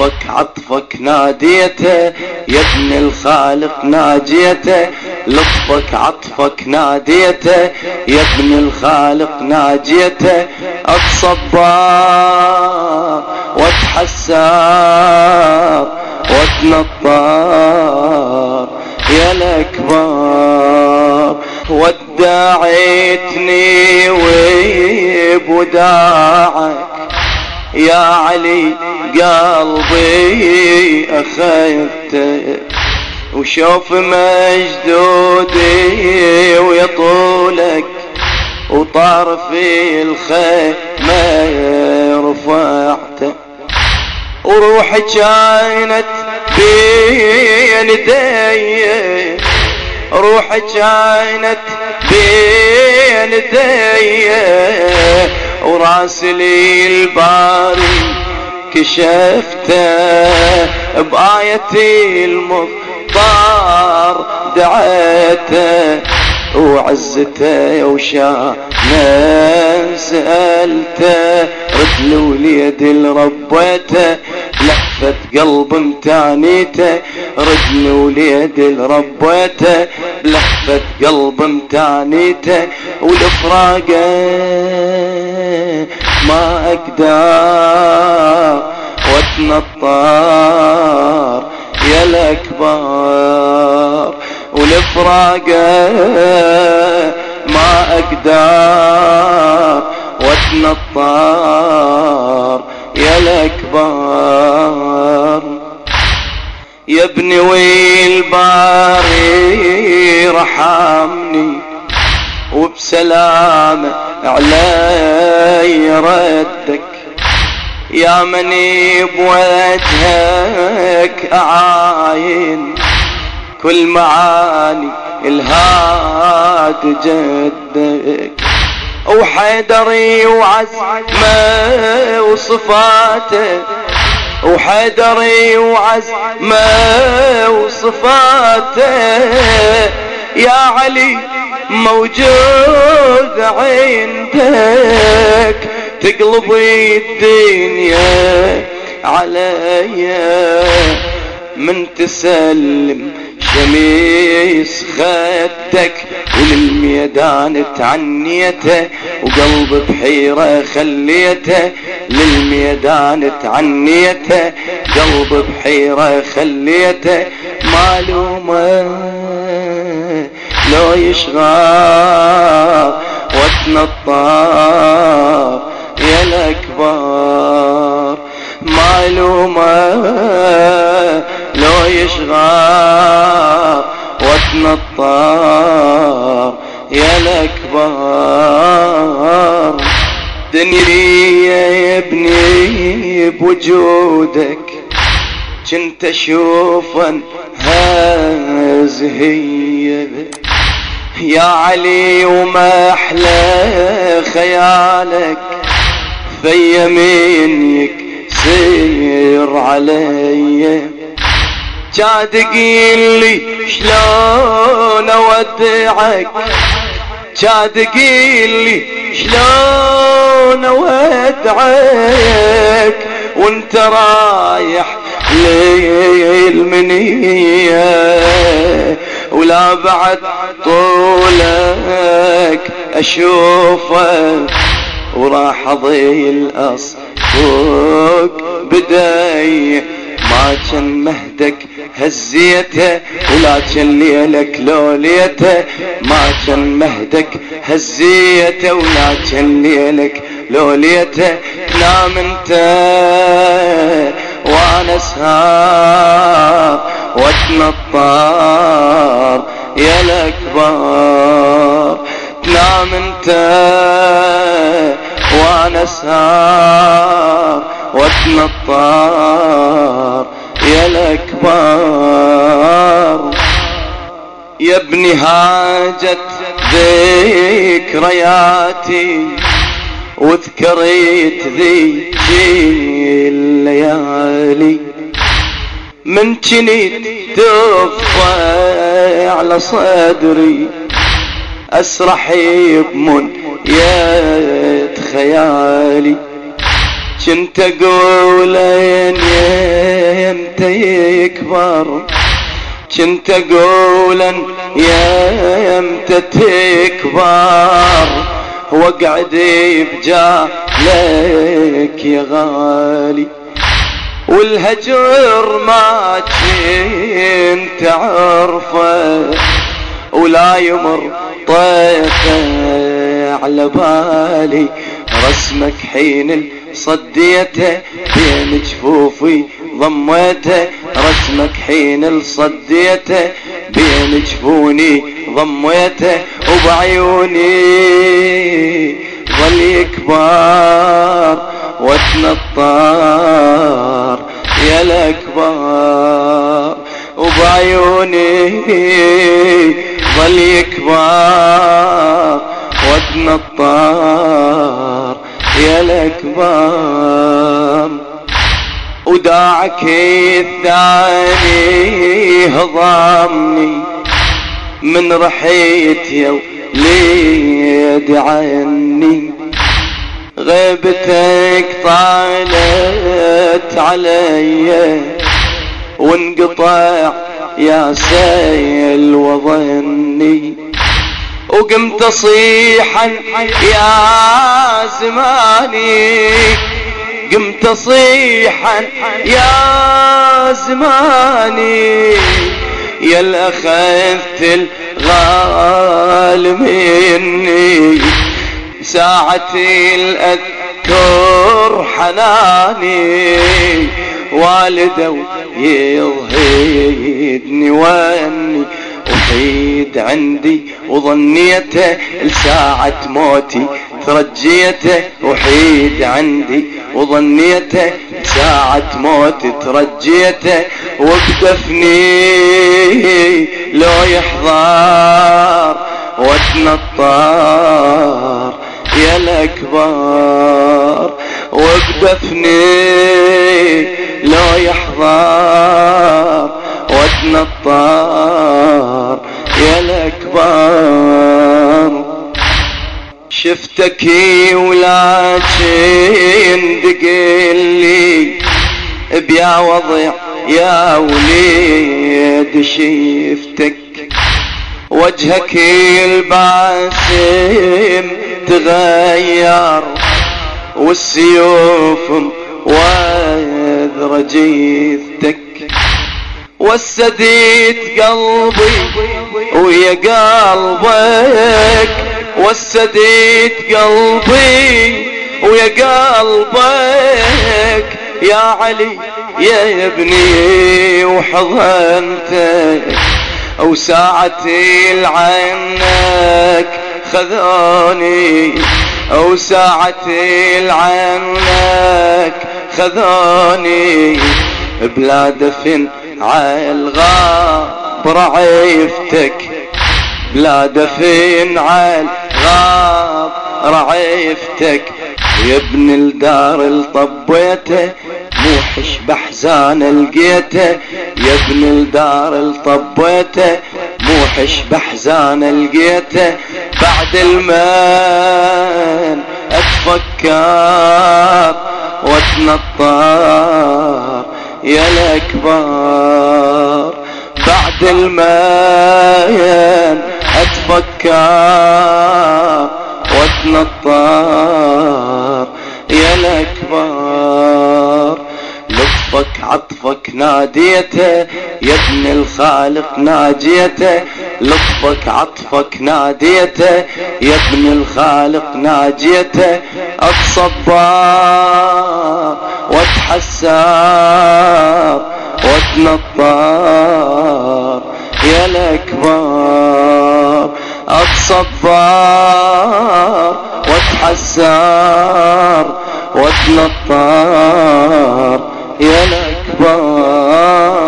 عطفك عطفك ناديته. يا ابن الخالق ناجيته. لطفك عطفك ناديته. يا ابن الخالق ناجيته. اتصبر وأتحسر وأتنطر. يا الأكبر ودعيتني وبوداعك يا علي قلبي أخذته وشوف مجدودي ويطولك وطار في الخيمة رفعته. وروحي كانت بين دي روحي كانت بين دي وراسلي الباري كشفته بآية المختار دعيته وعزته وشانه سألته رد لوليد ربيته لحفة قلب امتانيته رد وليد ربيته بلحفة قلب امتانيته والفراقه ما أقدر واتنطر يا الأكبر والفراقه ما أقدر واتنطر يا الأكبر. يا ابني والباري رحمني وبسلامة علي ردك. يا مني بوجهك أعاين. كل معاني إلهاد جدك. وحيدري وعزمه وصفاته. وحيدري وعزمه وصفاته. يا علي موجود عندك تقلبي الدنيا عليا من تسلم شميس خدك وللميدان تعنيته وقلب بحيرة خليته للميدان تعنيته قلب بحيرة خليته معلومة لو يشغى واتنطر يا الأكبر. معلومة لو يشغى واتنطر يا الأكبر. دنيا يا ابني بوجودك كنت اشوفا هازهية يا علي وما أحلى خيالك في يمينك سير علي. جادقين لي شلون أودعك؟ جادقين لي شلون أودعك؟ وأنت رايح للمنية ولا بعد طولك اشوفك وراح أضيل اصفوك بداية. ما كان مهدك هزيته ولكن ليلك لوليته. ما كان مهدك هزيته ولكن ليلك لوليته. نام أنت وأنا سهار واتنطر يا الأكبر. تنام أنت وأنا سهار واتنطر يا الأكبر. يا ابني هاجت ذكرياتي وذكريت ذيك الليالي. من جنيت تفضى على صدري. أسرح بمن يا خيالي. كنت أقول يا يكبر. كنت اقولا يا إمتى تكبر. واقعد بجالك يا غالي. والهجر ما كنت عرفه ولا يمر طيفه على بالي. رسمك حين صديته بين جفوفي ضميته. رسمك حين الصديته بين جفوني ضميته. وبعيوني ظل يكبر واتنطر يا الأكبر. وبعيوني ظل يكبر. واتنطر يا الأكبر. وداعك الثاني هضمني من رحيت يا وليد عني. غيبتك طالت علي. وانقطع يا سيل وظني. وقمت صيحا يا زماني. قمت صيحا يا زماني. يا اخذت الغال مني. ساعتي الاذكر حناني والده يضهدني وأني وحيد عندي وظنيته لساعة موتي ترجيته وحيد عندي وظنيته ساعة موت ترجيته وبدفني لو يحضر واتنطر يا الأكبر وبدفني لو يحضر واتنطر. يا الأكبر شفتك ولكن دقلي بيا وضع يا وليد شفتك. وجهك الباسم تغير والسيوف وذر جيثتك وسديت قلبي ويا قلبك وسديت قلبي ويا قلبك يا علي يا ابني وحضنتك وساعتي لعنك خذوني وساعتي لعنك خذوني بلا دفن عالغاب رعيفتك بلا دفن عالغاب رعيفتك. يا ابن الدار الطبيته موحش بحزان لقيته يا ابن الدار الطبيته موحش بحزان لقيته بعد المال أتفكر وأتنطر يا الأكبر. بعد المال أتفكر وأتنطر يا الأكبر. ناديته يا ابن الخالق ناجيته لطفك عطفك ناديته يا ابن الخالق ناجيته اتصبر وأتحسر وأتنطر يا الأكبر أتصبر وأتحسر وأتنطر يا الاكبر Allah.